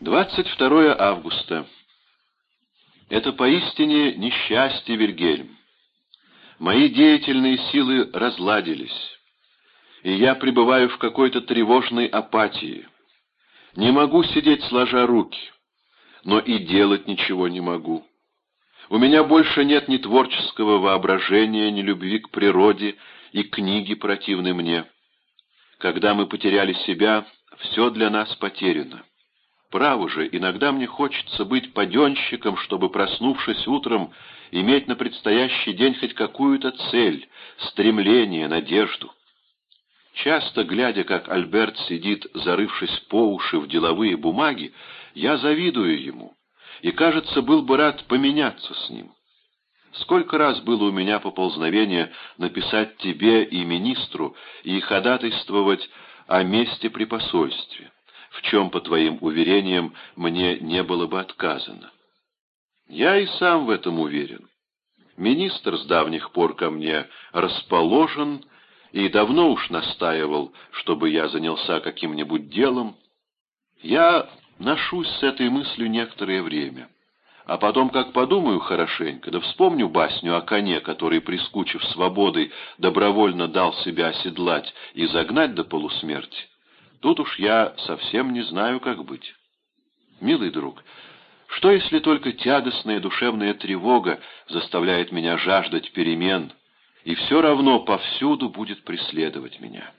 22 августа. Это поистине несчастье, Вильгельм. Мои деятельные силы разладились, и я пребываю в какой-то тревожной апатии. Не могу сидеть сложа руки, но и делать ничего не могу. У меня больше нет ни творческого воображения, ни любви к природе, и книги противны мне. Когда мы потеряли себя, все для нас потеряно. Право же, иногда мне хочется быть паденщиком, чтобы, проснувшись утром, иметь на предстоящий день хоть какую-то цель, стремление, надежду. Часто, глядя, как Альберт сидит, зарывшись по уши в деловые бумаги, я завидую ему, и, кажется, был бы рад поменяться с ним. Сколько раз было у меня поползновение написать тебе и министру и ходатайствовать о месте при посольстве в чем, по твоим уверениям, мне не было бы отказано. Я и сам в этом уверен. Министр с давних пор ко мне расположен и давно уж настаивал, чтобы я занялся каким-нибудь делом. Я ношусь с этой мыслью некоторое время. А потом, как подумаю хорошенько, да вспомню басню о коне, который, прискучив свободой, добровольно дал себя оседлать и загнать до полусмерти, Тут уж я совсем не знаю, как быть. Милый друг, что если только тягостная душевная тревога заставляет меня жаждать перемен, и все равно повсюду будет преследовать меня?»